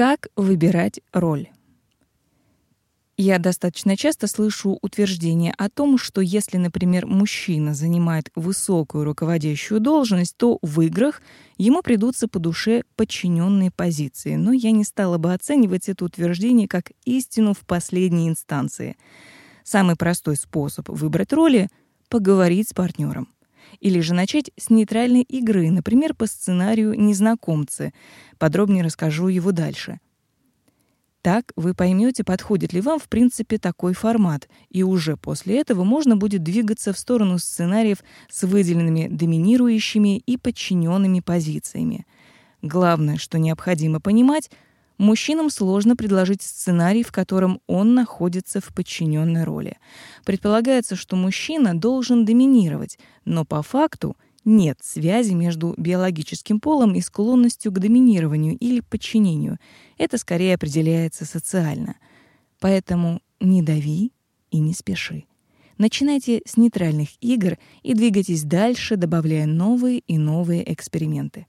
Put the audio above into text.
Как выбирать роль? Я достаточно часто слышу утверждение о том, что если, например, мужчина занимает высокую руководящую должность, то в играх ему придутся по душе подчиненные позиции. Но я не стала бы оценивать это утверждение как истину в последней инстанции. Самый простой способ выбрать роли — поговорить с партнером. Или же начать с нейтральной игры, например, по сценарию «Незнакомцы». Подробнее расскажу его дальше — так вы поймете, подходит ли вам, в принципе, такой формат, и уже после этого можно будет двигаться в сторону сценариев с выделенными доминирующими и подчиненными позициями. Главное, что необходимо понимать, мужчинам сложно предложить сценарий, в котором он находится в подчиненной роли. Предполагается, что мужчина должен доминировать, но по факту — нет связи между биологическим полом и склонностью к доминированию или подчинению. Это скорее определяется социально. Поэтому не дави и не спеши. Начинайте с нейтральных игр и двигайтесь дальше, добавляя новые и новые эксперименты.